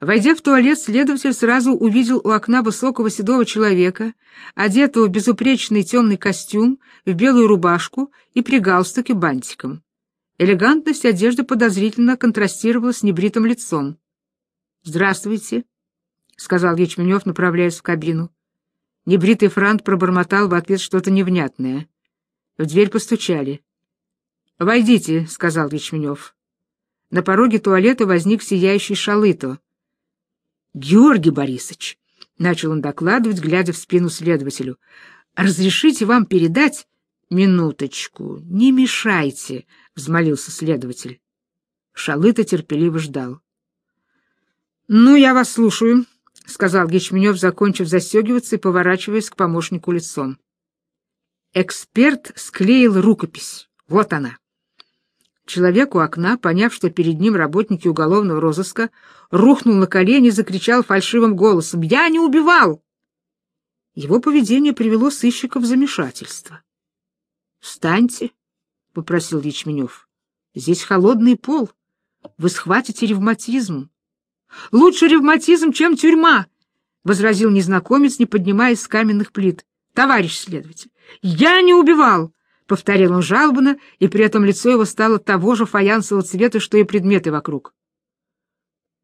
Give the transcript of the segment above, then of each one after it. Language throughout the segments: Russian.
Войдя в туалет, следователь сразу увидел у окна высокого седого человека, одетого в безупречный темный костюм, в белую рубашку и при галстуке бантиком. Элегантность одежды подозрительно контрастировала с небритым лицом. «Здравствуйте», — сказал Ячменев, направляясь в кабину. Небритый франт пробормотал в ответ что-то невнятное. В дверь постучали. «Войдите», — сказал Ячменев. На пороге туалета возник сияющий шалыто. «Георгий Борисович», — начал он докладывать, глядя в спину следователю, — «разрешите вам передать...» «Минуточку, не мешайте», — взмолился следователь. Шалыта терпеливо ждал. «Ну, я вас слушаю», — сказал Гечменев, закончив застегиваться и поворачиваясь к помощнику лицом. Эксперт склеил рукопись. Вот она. Человек у окна, поняв, что перед ним работники уголовного розыска, рухнул на колени и закричал фальшивым голосом «Я не убивал!». Его поведение привело сыщика в замешательство. «Встаньте», — попросил Ячменев. «Здесь холодный пол. Вы схватите ревматизм». «Лучше ревматизм, чем тюрьма», — возразил незнакомец, не поднимаясь с каменных плит. «Товарищ следователь, я не убивал!» Повторил он жалобно, и при этом лицо его стало того же фаянсового цвета, что и предметы вокруг.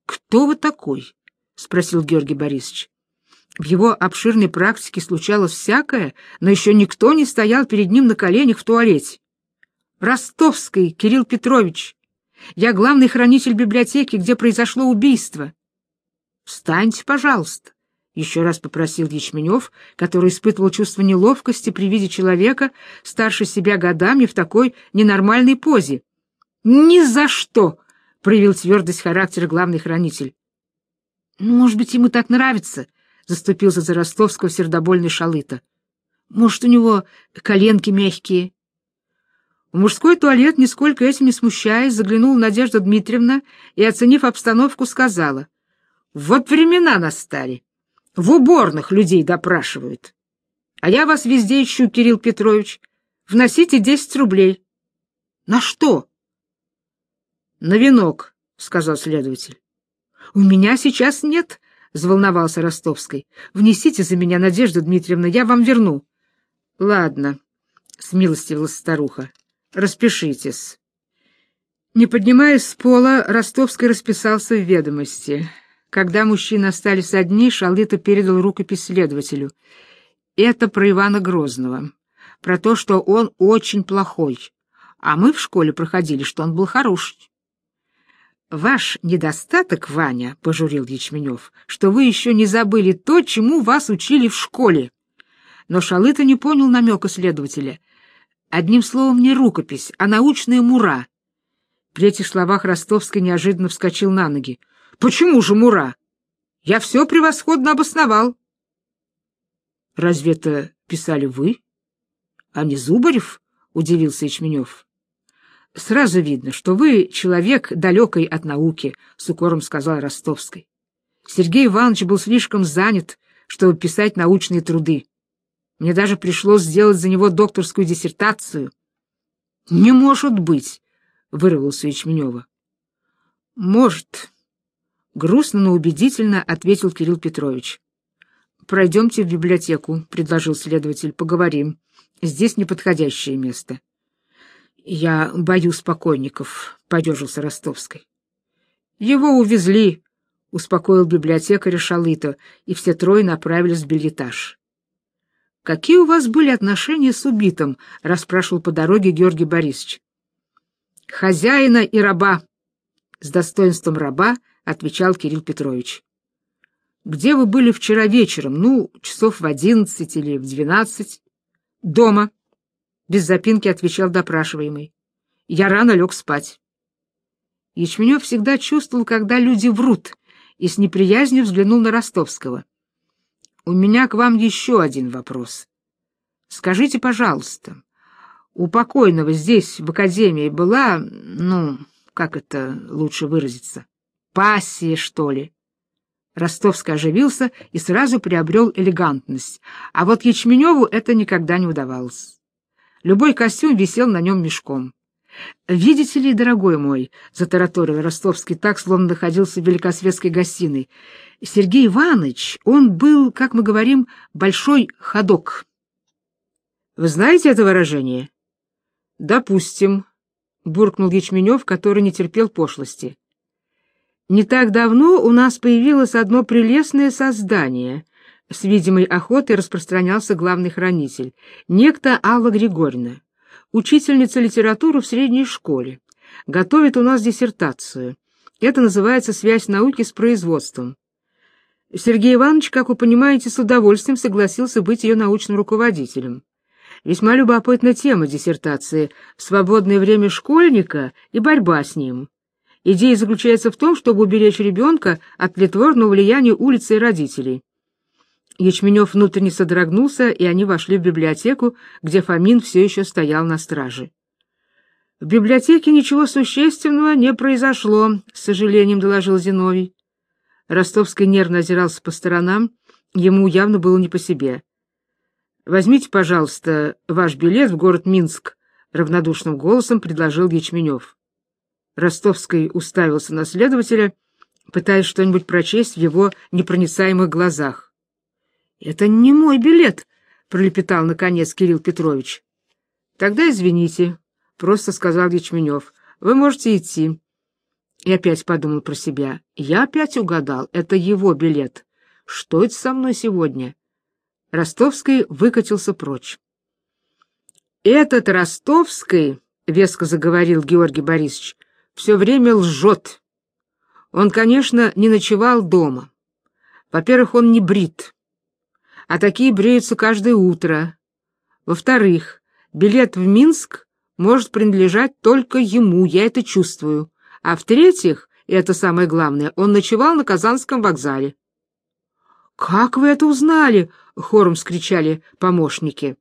«Кто вы такой?» — спросил Георгий Борисович. В его обширной практике случалось всякое, но еще никто не стоял перед ним на коленях в туалете. «Ростовский Кирилл Петрович. Я главный хранитель библиотеки, где произошло убийство. Встаньте, пожалуйста. — еще раз попросил Ячменев, который испытывал чувство неловкости при виде человека, старше себя годами, в такой ненормальной позе. «Ни за что!» — проявил твердость характера главный хранитель. «Ну, может быть, ему так нравится?» — заступился за ростовского сердобольный шалыта. «Может, у него коленки мягкие?» В мужской туалет, нисколько этим не смущаясь, заглянула Надежда Дмитриевна и, оценив обстановку, сказала. «Вот времена настали!» В уборных людей допрашивают. А я вас везде ищу, Кирилл Петрович. Вносите десять рублей. На что? На венок, сказал следователь. У меня сейчас нет, заволновался Ростовский. Внесите за меня, Надежда Дмитриевна, я вам верну. Ладно, смилостивилась старуха. Распишитесь. Не поднимаясь с пола, Ростовский расписался в ведомости. Когда мужчины остались одни, Шалыта передал рукопись следователю. Это про Ивана Грозного, про то, что он очень плохой, а мы в школе проходили, что он был хороший. «Ваш недостаток, Ваня, — пожурил Ячменев, — что вы еще не забыли то, чему вас учили в школе». Но Шалыта не понял намека следователя. Одним словом, не рукопись, а научная мура. При этих словах Ростовский неожиданно вскочил на ноги. Почему же Мура? Я все превосходно обосновал. Разве это писали вы? А не Зубарев? Удивился Ячменев. Сразу видно, что вы человек далекой от науки, с укором сказал Ростовский. Сергей Иванович был слишком занят, чтобы писать научные труды. Мне даже пришлось сделать за него докторскую диссертацию. — Не может быть, — вырвался Ячменева. — Может, Грустно, но убедительно ответил Кирилл Петрович. «Пройдемте в библиотеку», — предложил следователь, — «поговорим. Здесь неподходящее место». «Я боюсь покойников», — подежился Ростовской. «Его увезли», — успокоил библиотекаря Шалыто, и все трое направились в билетаж. «Какие у вас были отношения с убитым?» — расспрашивал по дороге Георгий Борисович. «Хозяина и раба». С достоинством раба —— отвечал Кирилл Петрович. «Где вы были вчера вечером? Ну, часов в одиннадцать или в двенадцать?» «Дома», — без запинки отвечал допрашиваемый. «Я рано лег спать». Ячменев всегда чувствовал, когда люди врут, и с неприязнью взглянул на Ростовского. «У меня к вам еще один вопрос. Скажите, пожалуйста, у покойного здесь, в академии, была, ну, как это лучше выразиться, пассии, что ли. Ростовский оживился и сразу приобрел элегантность, а вот Ячменеву это никогда не удавалось. Любой костюм висел на нем мешком. «Видите ли, дорогой мой», — затараторил Ростовский так, словно находился в великосветской гостиной, — «Сергей Иванович, он был, как мы говорим, большой ходок». «Вы знаете это выражение?» «Допустим», — буркнул Ячменев, который не терпел пошлости. «Не так давно у нас появилось одно прелестное создание», — с видимой охотой распространялся главный хранитель, некто Алла Григорьевна учительница литературы в средней школе. Готовит у нас диссертацию. Это называется «Связь науки с производством». Сергей Иванович, как вы понимаете, с удовольствием согласился быть ее научным руководителем. Весьма любопытна тема диссертации «Свободное время школьника и борьба с ним». Идея заключается в том, чтобы уберечь ребенка от плетворного влияния улицы и родителей. Ячменев внутренне содрогнулся, и они вошли в библиотеку, где Фомин все еще стоял на страже. В библиотеке ничего существенного не произошло, с сожалением доложил Зиновий. Ростовский нервно озирался по сторонам, ему явно было не по себе. Возьмите, пожалуйста, ваш билет в город Минск, равнодушным голосом предложил Ячменев. Ростовский уставился на следователя, пытаясь что-нибудь прочесть в его непроницаемых глазах. Это не мой билет, пролепетал наконец Кирилл Петрович. Тогда извините, просто сказал Ячменев. Вы можете идти. И опять подумал про себя. Я опять угадал, это его билет. Что это со мной сегодня? Ростовский выкатился прочь. Этот Ростовский, веско заговорил Георгий Борисович, все время лжет. Он, конечно, не ночевал дома. Во-первых, он не брит а такие бреются каждое утро. Во-вторых, билет в Минск может принадлежать только ему, я это чувствую. А в-третьих, и это самое главное, он ночевал на Казанском вокзале. «Как вы это узнали?» — хором скричали помощники.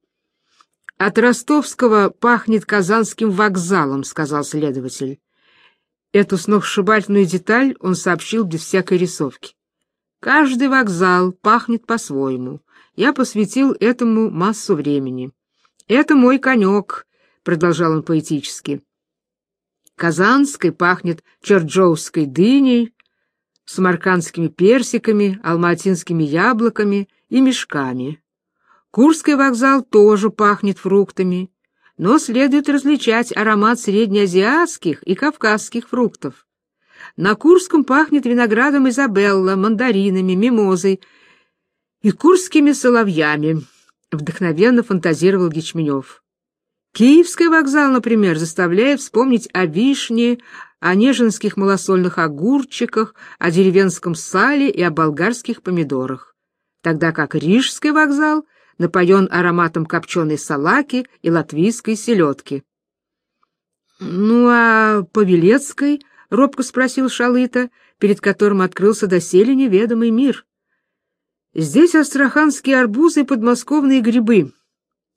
«От ростовского пахнет Казанским вокзалом», — сказал следователь. Эту сногсшибательную деталь он сообщил без всякой рисовки. «Каждый вокзал пахнет по-своему я посвятил этому массу времени. «Это мой конек», — продолжал он поэтически. «Казанской пахнет черджоуской дыней, самаркандскими персиками, алматинскими яблоками и мешками. Курский вокзал тоже пахнет фруктами, но следует различать аромат среднеазиатских и кавказских фруктов. На Курском пахнет виноградом Изабелла, мандаринами, мимозой и курскими соловьями, вдохновенно фантазировал Гичменев. Киевский вокзал, например, заставляет вспомнить о вишне, о неженских малосольных огурчиках, о деревенском сале и о болгарских помидорах, тогда как Рижский вокзал напоен ароматом копченой салаки и латвийской селедки. «Ну, а Павелецкой?» — робко спросил Шалыта, перед которым открылся доселе неведомый мир. Здесь астраханские арбузы и подмосковные грибы,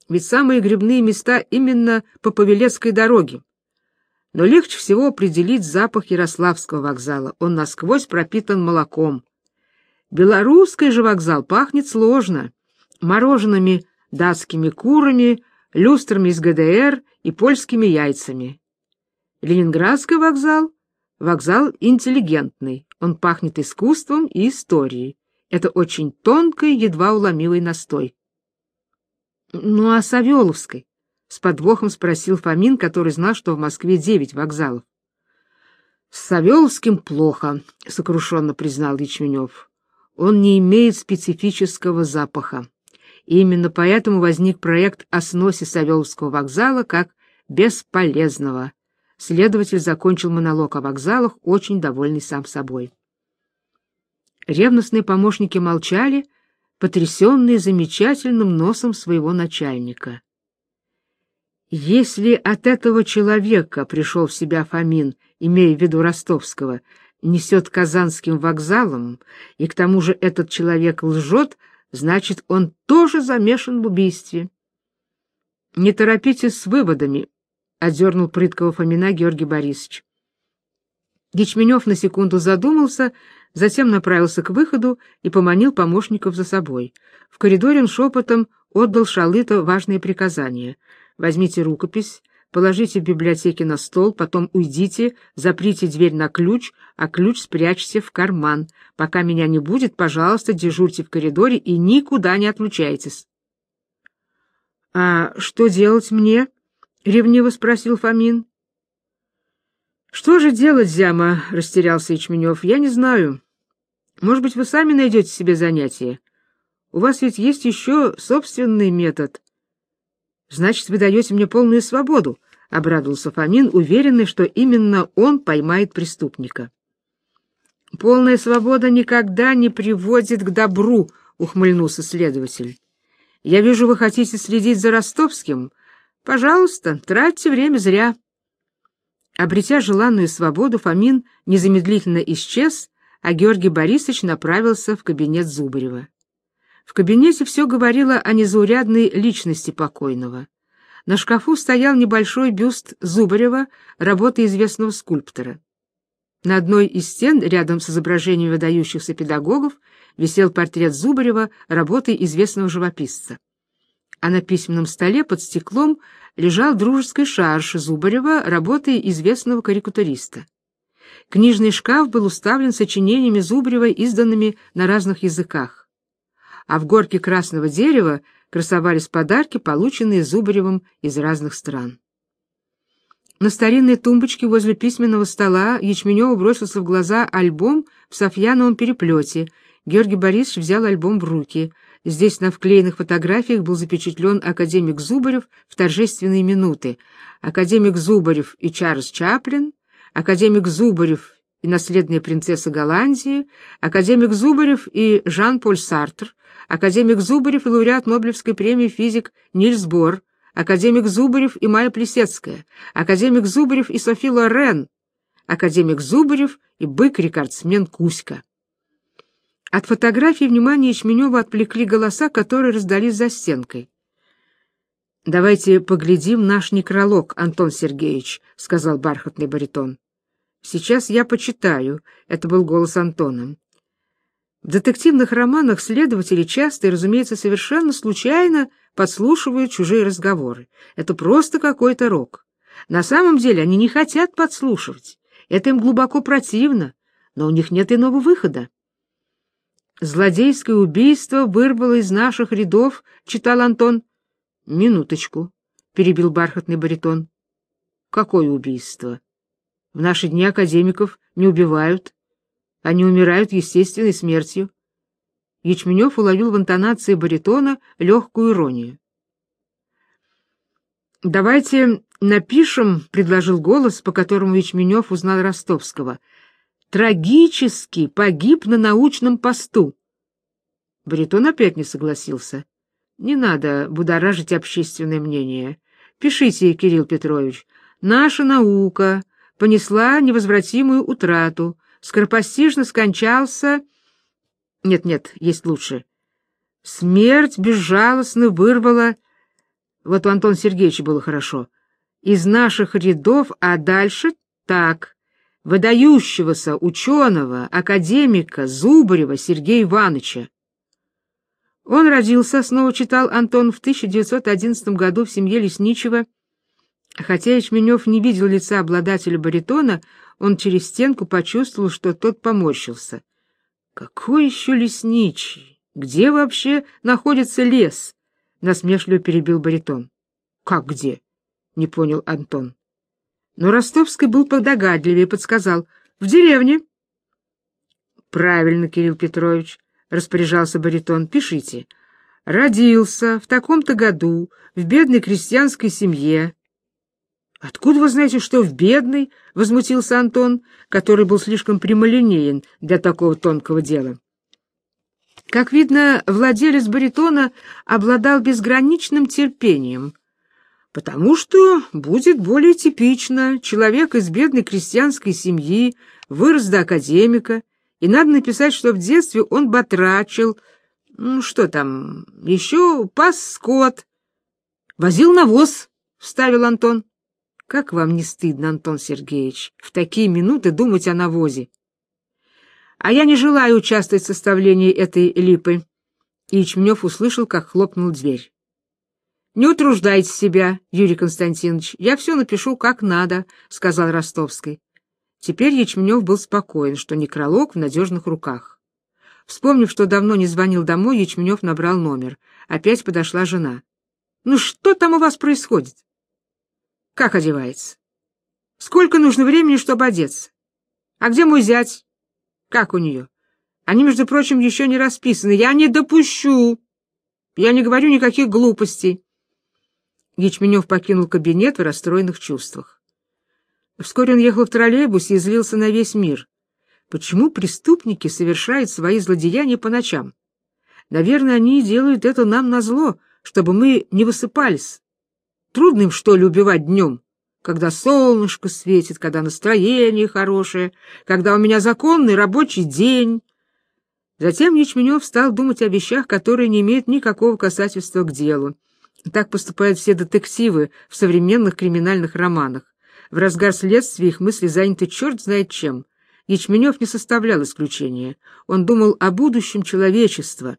ведь самые грибные места именно по Павелецкой дороге. Но легче всего определить запах Ярославского вокзала, он насквозь пропитан молоком. Белорусский же вокзал пахнет сложно, мороженными датскими курами, люстрами из ГДР и польскими яйцами. Ленинградский вокзал — вокзал интеллигентный, он пахнет искусством и историей. Это очень тонкий, едва уломилый настой. Ну а Савеловской? С подвохом спросил Фомин, который знал, что в Москве девять вокзалов. С Савеловским плохо, сокрушенно признал Ячменев. Он не имеет специфического запаха. И именно поэтому возник проект о сносе Савеловского вокзала как бесполезного. Следователь закончил монолог о вокзалах, очень довольный сам собой. Ревностные помощники молчали, потрясенные замечательным носом своего начальника. Если от этого человека пришел в себя Фомин, имея в виду Ростовского, несет казанским вокзалом, и к тому же этот человек лжет, значит, он тоже замешан в убийстве. Не торопитесь с выводами, одернул прыткого Фомина Георгий Борисович. Гичменев на секунду задумался, затем направился к выходу и поманил помощников за собой. В коридоре он шепотом отдал Шалыто важные приказания. «Возьмите рукопись, положите в библиотеке на стол, потом уйдите, заприте дверь на ключ, а ключ спрячьте в карман. Пока меня не будет, пожалуйста, дежурьте в коридоре и никуда не отлучайтесь. — А что делать мне? — ревниво спросил Фомин. — Что же делать, Зяма? — растерялся Ячменев. — Я не знаю. Может быть, вы сами найдете себе занятие? У вас ведь есть еще собственный метод. — Значит, вы даете мне полную свободу, — обрадовался Фомин, уверенный, что именно он поймает преступника. — Полная свобода никогда не приводит к добру, — ухмыльнулся следователь. — Я вижу, вы хотите следить за Ростовским. Пожалуйста, тратьте время зря. Обретя желанную свободу, Фомин незамедлительно исчез, а Георгий Борисович направился в кабинет Зубарева. В кабинете все говорило о незаурядной личности покойного. На шкафу стоял небольшой бюст Зубарева, работы известного скульптора. На одной из стен, рядом с изображением выдающихся педагогов, висел портрет Зубарева, работы известного живописца. А на письменном столе под стеклом лежал дружеский шарш Зубарева, работы известного карикатуриста. Книжный шкаф был уставлен сочинениями Зубарева, изданными на разных языках. А в горке красного дерева красовались подарки, полученные Зубаревым из разных стран. На старинной тумбочке возле письменного стола Ячменеву бросился в глаза альбом в софьяновом переплете. Георгий Борисович взял альбом в руки. Здесь на вклеенных фотографиях был запечатлен академик Зубарев в торжественные минуты. Академик Зубарев и Чарльз Чаплин, академик Зубарев и наследная принцесса Голландии, академик Зубарев и Жан-Поль Сартр, академик Зубарев и лауреат Нобелевской премии физик Нильс Бор, академик Зубарев и Майя Плесецкая, академик Зубарев и Софи Лорен, академик Зубарев и бык-рекордсмен Кузька. От фотографии внимание Ячменева отвлекли голоса, которые раздались за стенкой. «Давайте поглядим наш некролог, Антон Сергеевич», — сказал бархатный баритон. Сейчас я почитаю, это был голос Антона. В детективных романах следователи часто и, разумеется, совершенно случайно подслушивают чужие разговоры. Это просто какой-то рок. На самом деле они не хотят подслушивать. Это им глубоко противно, но у них нет иного выхода. «Злодейское убийство вырвало из наших рядов», — читал Антон. «Минуточку», — перебил бархатный баритон. «Какое убийство?» В наши дни академиков не убивают, они умирают естественной смертью. Ячменев уловил в интонации баритона легкую иронию. «Давайте напишем», — предложил голос, по которому Ячменев узнал Ростовского, «трагически погиб на научном посту». Баритон опять не согласился. «Не надо будоражить общественное мнение. Пишите, Кирилл Петрович, наша наука понесла невозвратимую утрату, скоропостижно скончался... Нет-нет, есть лучше. Смерть безжалостно вырвала... Вот у Антона Сергеевича было хорошо. Из наших рядов, а дальше так. Выдающегося ученого, академика Зубарева Сергея Ивановича. Он родился, снова читал Антон, в 1911 году в семье Лесничего, Хотя Ячменев не видел лица обладателя баритона, он через стенку почувствовал, что тот поморщился. «Какой еще лесничий? Где вообще находится лес?» — насмешливо перебил баритон. «Как где?» — не понял Антон. Но Ростовский был подогадливее, подсказал. «В деревне». «Правильно, Кирилл Петрович», — распоряжался баритон. «Пишите. Родился в таком-то году в бедной крестьянской семье, «Откуда вы знаете, что в бедной?» — возмутился Антон, который был слишком прямолинеен для такого тонкого дела. Как видно, владелец баритона обладал безграничным терпением, потому что будет более типично человек из бедной крестьянской семьи, вырос до академика, и надо написать, что в детстве он батрачил, ну, что там, еще пас скот, возил навоз, — вставил Антон. Как вам не стыдно, Антон Сергеевич, в такие минуты думать о навозе? А я не желаю участвовать в составлении этой липы. Ячменев услышал, как хлопнул дверь. Не утруждайте себя, Юрий Константинович, я все напишу как надо, сказал Ростовский. Теперь Ячменев был спокоен, что некролог в надежных руках. Вспомнив, что давно не звонил домой, Ячменев набрал номер. Опять подошла жена. «Ну что там у вас происходит?» «Как одевается?» «Сколько нужно времени, чтобы одеться?» «А где мой зять?» «Как у нее?» «Они, между прочим, еще не расписаны. Я не допущу!» «Я не говорю никаких глупостей. Ячменев покинул кабинет в расстроенных чувствах. Вскоре он ехал в троллейбусе и злился на весь мир. Почему преступники совершают свои злодеяния по ночам? Наверное, они делают это нам назло, чтобы мы не высыпались. Трудно им, что ли, убивать днем, когда солнышко светит, когда настроение хорошее, когда у меня законный рабочий день. Затем Ячменев стал думать о вещах, которые не имеют никакого касательства к делу. Так поступают все детективы в современных криминальных романах. В разгар следствия их мысли заняты черт знает чем. Ячменев не составлял исключения. Он думал о будущем человечества.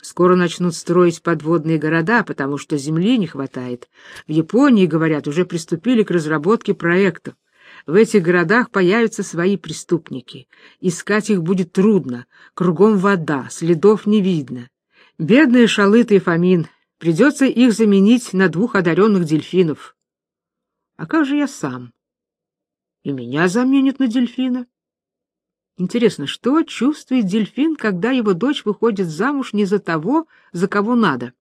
Скоро начнут строить подводные города, потому что земли не хватает. В Японии, говорят, уже приступили к разработке проектов. В этих городах появятся свои преступники. Искать их будет трудно. Кругом вода, следов не видно. Бедные Шалыт и Фомин, Придется их заменить на двух одаренных дельфинов. А как же я сам? И меня заменят на дельфина. Интересно, что чувствует дельфин, когда его дочь выходит замуж не за того, за кого надо?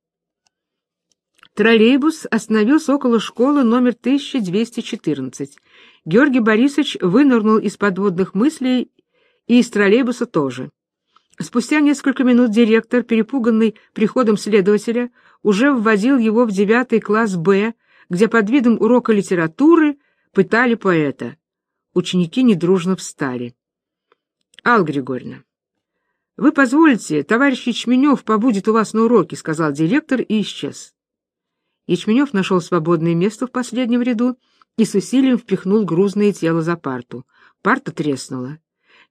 Троллейбус остановился около школы номер 1214. Георгий Борисович вынырнул из подводных мыслей и из троллейбуса тоже. Спустя несколько минут директор, перепуганный приходом следователя, уже вводил его в девятый класс Б, где под видом урока литературы пытали поэта. Ученики недружно встали. — Алла Григорьевна, вы позволите, товарищ Ячменев побудет у вас на уроке, — сказал директор и исчез. Ячменев нашел свободное место в последнем ряду и с усилием впихнул грузное тело за парту. Парта треснула.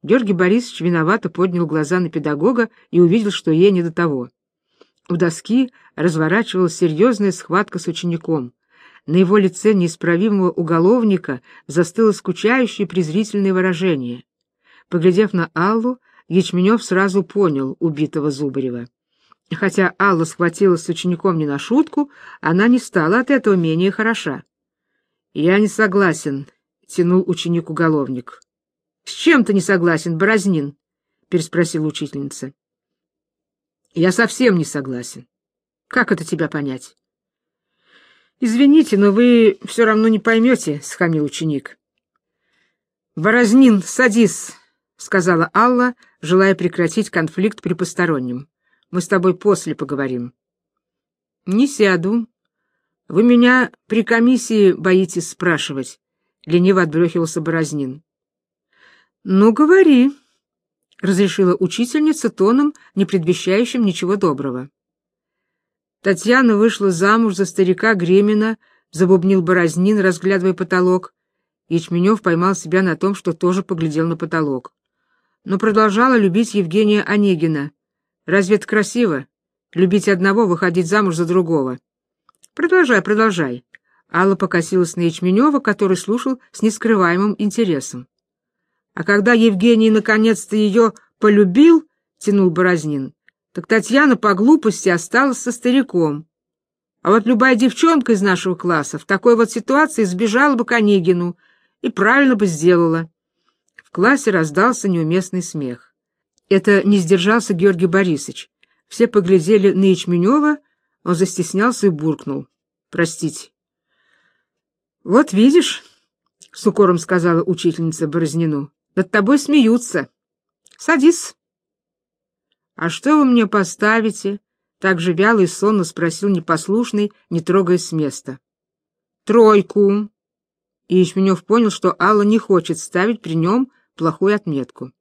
Георгий Борисович виновато поднял глаза на педагога и увидел, что ей не до того. У доски разворачивалась серьезная схватка с учеником. На его лице неисправимого уголовника застыло скучающее презрительное выражение. Поглядев на Аллу, Ячменев сразу понял убитого Зубарева. Хотя Алла схватилась с учеником не на шутку, она не стала от этого менее хороша. «Я не согласен», — тянул ученик-уголовник. С чем ты не согласен, Борознин? переспросила учительница. Я совсем не согласен. Как это тебя понять? Извините, но вы все равно не поймете, схамил ученик. Борознин, садись, сказала Алла, желая прекратить конфликт при постороннем. Мы с тобой после поговорим. Не сяду. Вы меня при комиссии боитесь спрашивать, лениво отбрехивался Борознин. «Ну, говори», — разрешила учительница тоном, не предвещающим ничего доброго. Татьяна вышла замуж за старика Гремина, забубнил Борознин, разглядывая потолок. Ячменев поймал себя на том, что тоже поглядел на потолок. Но продолжала любить Евгения Онегина. Разве это красиво? Любить одного, выходить замуж за другого. Продолжай, продолжай. Алла покосилась на Ячменева, который слушал с нескрываемым интересом. А когда Евгений наконец-то ее полюбил, тянул Борознин, так Татьяна по глупости осталась со стариком. А вот любая девчонка из нашего класса в такой вот ситуации сбежала бы к Онегину и правильно бы сделала. Классе раздался неуместный смех. Это не сдержался Георгий Борисович. Все поглядели на Ячменева, он застеснялся и буркнул. «Простите». «Вот видишь», — с укором сказала учительница Борознину, над тобой смеются. Садись. А что вы мне поставите? Так же вяло и сонно спросил непослушный, не трогаясь с места. Тройку. И Ячменев понял, что Алла не хочет ставить при нем плохую отметку.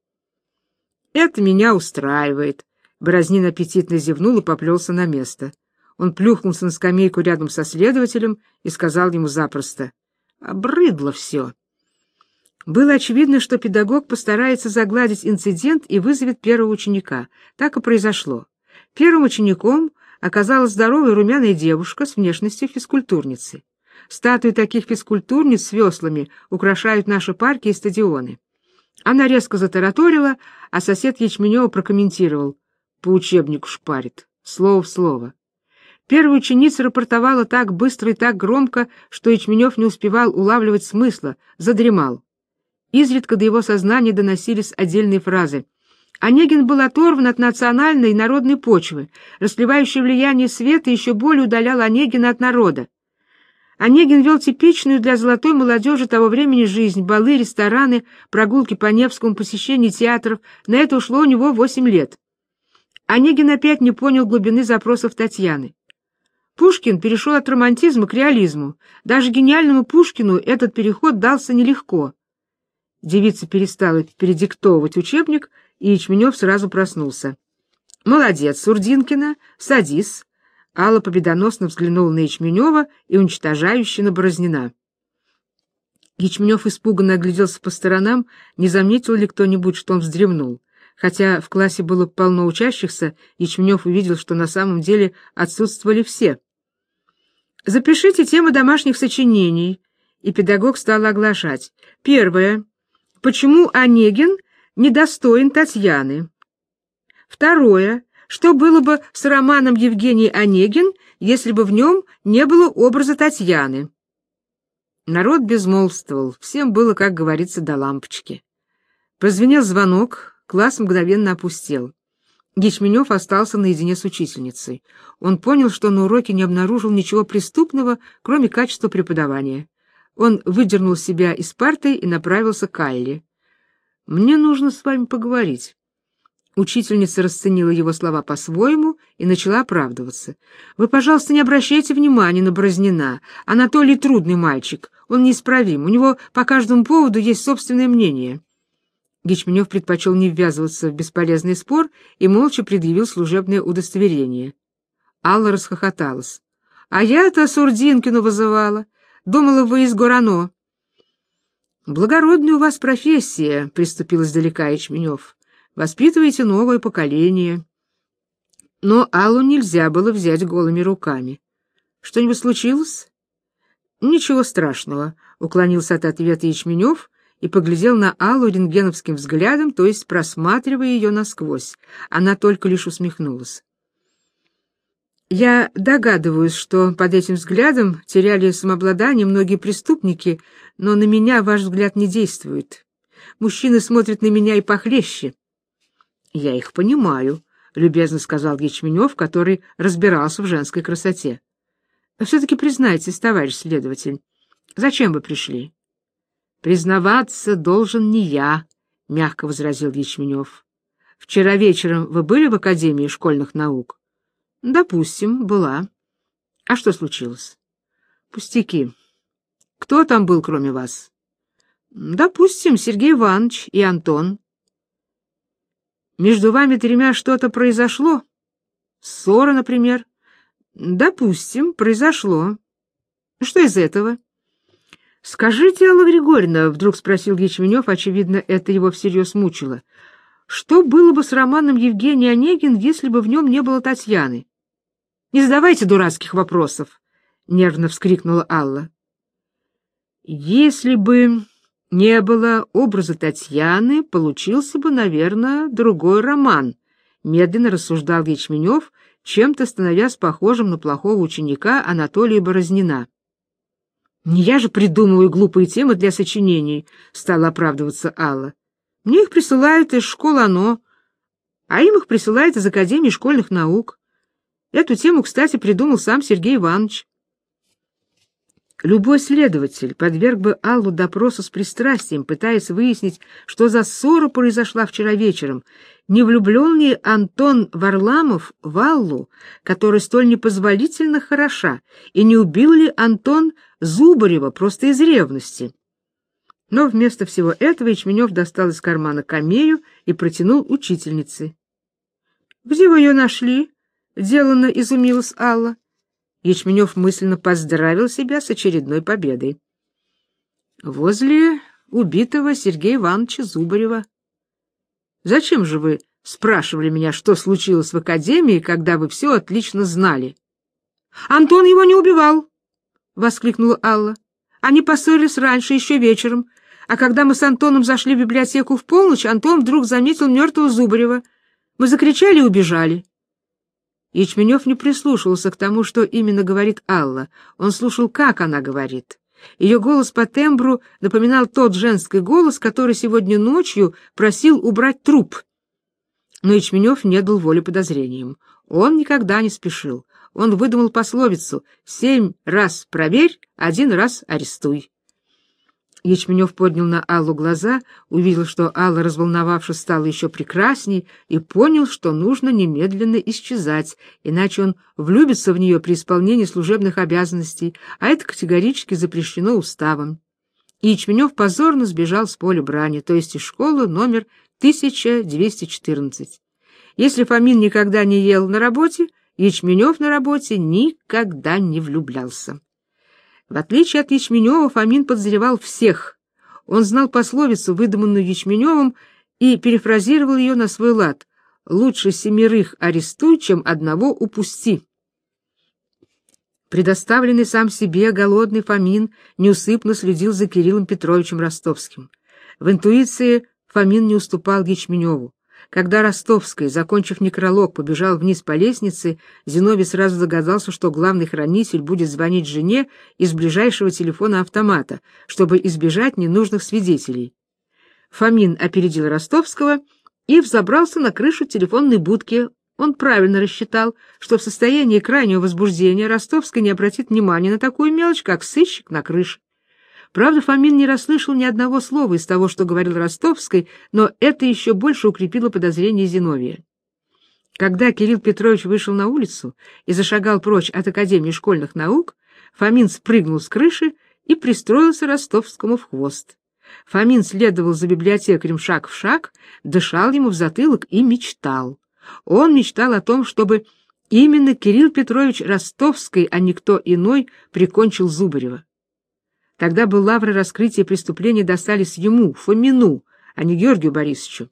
Это меня устраивает. Борознин аппетитно зевнул и поплелся на место. Он плюхнулся на скамейку рядом со следователем и сказал ему запросто. «Обрыдло все». Было очевидно, что педагог постарается загладить инцидент и вызовет первого ученика. Так и произошло. Первым учеником оказалась здоровая румяная девушка с внешностью физкультурницы. Статуи таких физкультурниц с веслами украшают наши парки и стадионы. Она резко затараторила, а сосед Ячменева прокомментировал. По учебнику шпарит, слово в слово. Первая ученица рапортовала так быстро и так громко, что Ячменев не успевал улавливать смысла, задремал. Изредка до его сознания доносились отдельные фразы. Онегин был оторван от национальной и народной почвы. Расливающее влияние света еще более удаляло Онегина от народа. Онегин вел типичную для золотой молодежи того времени жизнь, балы, рестораны, прогулки по Невскому, посещение театров. На это ушло у него восемь лет. Онегин опять не понял глубины запросов Татьяны. Пушкин перешел от романтизма к реализму. Даже гениальному Пушкину этот переход дался нелегко. Девица перестала передиктовывать учебник, и Ячменев сразу проснулся. «Молодец, Сурдинкина, садись», Алла победоносно взглянула на Ячменева и уничтожающе на Борознина. Ячменев испуганно огляделся по сторонам, не заметил ли кто-нибудь, что он вздремнул. Хотя в классе было полно учащихся, Ячменев увидел, что на самом деле отсутствовали все. «Запишите темы домашних сочинений», и педагог стал оглашать. Первое. Почему Онегин недостоин Татьяны? Второе. Что было бы с романом Евгений Онегин, если бы в нем не было образа Татьяны? Народ безмолвствовал, всем было, как говорится, до лампочки. Прозвенел звонок, класс мгновенно опустел. Ячменев остался наедине с учительницей. Он понял, что на уроке не обнаружил ничего преступного, кроме качества преподавания. Он выдернул себя из парты и направился к Алле. «Мне нужно с вами поговорить». Учительница расценила его слова по-своему и начала оправдываться. «Вы, пожалуйста, не обращайте внимания на Бразнина. Анатолий трудный мальчик, он неисправим, у него по каждому поводу есть собственное мнение». Гичменев предпочел не ввязываться в бесполезный спор и молча предъявил служебное удостоверение. Алла расхохоталась. «А я-то Сурдинкину вызывала. Думала, вы из Горано». «Благородная у вас профессия», — приступил издалека Ячменев воспитываете новое поколение. Но Аллу нельзя было взять голыми руками. Что-нибудь случилось? Ничего страшного, уклонился от ответа Ячменев и поглядел на Аллу рентгеновским взглядом, то есть просматривая ее насквозь. Она только лишь усмехнулась. Я догадываюсь, что под этим взглядом теряли самообладание многие преступники, но на меня ваш взгляд не действует. Мужчины смотрят на меня и похлеще. «Я их понимаю», — любезно сказал Ячменев, который разбирался в женской красоте. «Все-таки признайтесь, товарищ следователь, зачем вы пришли?» «Признаваться должен не я», — мягко возразил Ячменев. «Вчера вечером вы были в Академии школьных наук?» «Допустим, была». «А что случилось?» «Пустяки. Кто там был, кроме вас?» «Допустим, Сергей Иванович и Антон». Между вами тремя что-то произошло? Ссора, например? Допустим, произошло. Что из этого? Скажите, Алла Григорьевна, вдруг спросил Ячменев, очевидно, это его всерьез мучило. Что было бы с романом Евгений Онегин, если бы в нем не было Татьяны? Не задавайте дурацких вопросов, нервно вскрикнула Алла. Если бы не было образа Татьяны, получился бы, наверное, другой роман, медленно рассуждал Ячменев, чем-то становясь похожим на плохого ученика Анатолия Борознина. «Не я же придумываю глупые темы для сочинений», — стала оправдываться Алла. «Мне их присылают из школы ОНО, а им их присылают из Академии школьных наук. Эту тему, кстати, придумал сам Сергей Иванович. Любой следователь подверг бы Аллу допросу с пристрастием, пытаясь выяснить, что за ссора произошла вчера вечером. Не влюблен ли Антон Варламов в Аллу, которая столь непозволительно хороша, и не убил ли Антон Зубарева просто из ревности? Но вместо всего этого Ячменев достал из кармана камею и протянул учительнице. — Где вы ее нашли? — деланно изумилась Алла. Ячменев мысленно поздравил себя с очередной победой. Возле убитого Сергея Ивановича Зубарева. Зачем же вы спрашивали меня, что случилось в академии, когда вы все отлично знали. Антон его не убивал, воскликнула Алла. Они поссорились раньше, еще вечером, а когда мы с Антоном зашли в библиотеку в полночь, Антон вдруг заметил мертвого Зубарева. Мы закричали и убежали. Ячменев не прислушивался к тому, что именно говорит Алла. Он слушал, как она говорит. Ее голос по тембру напоминал тот женский голос, который сегодня ночью просил убрать труп. Но Ячменев не дал воли подозрениям. Он никогда не спешил. Он выдумал пословицу «семь раз проверь, один раз арестуй». Ячменев поднял на Аллу глаза, увидел, что Алла, разволновавшись, стала еще прекрасней, и понял, что нужно немедленно исчезать, иначе он влюбится в нее при исполнении служебных обязанностей, а это категорически запрещено уставом. И Ячменев позорно сбежал с поля брани, то есть из школы номер 1214. Если Фомин никогда не ел на работе, Ячменев на работе никогда не влюблялся. В отличие от Ячменева, Фомин подозревал всех. Он знал пословицу, выдуманную Ячменевым, и перефразировал ее на свой лад. «Лучше семерых арестуй, чем одного упусти». Предоставленный сам себе, голодный Фомин неусыпно следил за Кириллом Петровичем Ростовским. В интуиции Фомин не уступал Ячменеву. Когда Ростовский, закончив некролог, побежал вниз по лестнице, Зиновий сразу догадался, что главный хранитель будет звонить жене из ближайшего телефона автомата, чтобы избежать ненужных свидетелей. Фомин опередил Ростовского и взобрался на крышу телефонной будки. Он правильно рассчитал, что в состоянии крайнего возбуждения Ростовский не обратит внимания на такую мелочь, как сыщик на крыше. Правда, Фомин не расслышал ни одного слова из того, что говорил Ростовской, но это еще больше укрепило подозрение Зиновия. Когда Кирилл Петрович вышел на улицу и зашагал прочь от Академии школьных наук, Фомин спрыгнул с крыши и пристроился Ростовскому в хвост. Фомин следовал за библиотекарем шаг в шаг, дышал ему в затылок и мечтал. Он мечтал о том, чтобы именно Кирилл Петрович Ростовский, а не кто иной, прикончил Зубарева. Тогда бы лавры раскрытия преступления достались ему, Фомину, а не Георгию Борисовичу.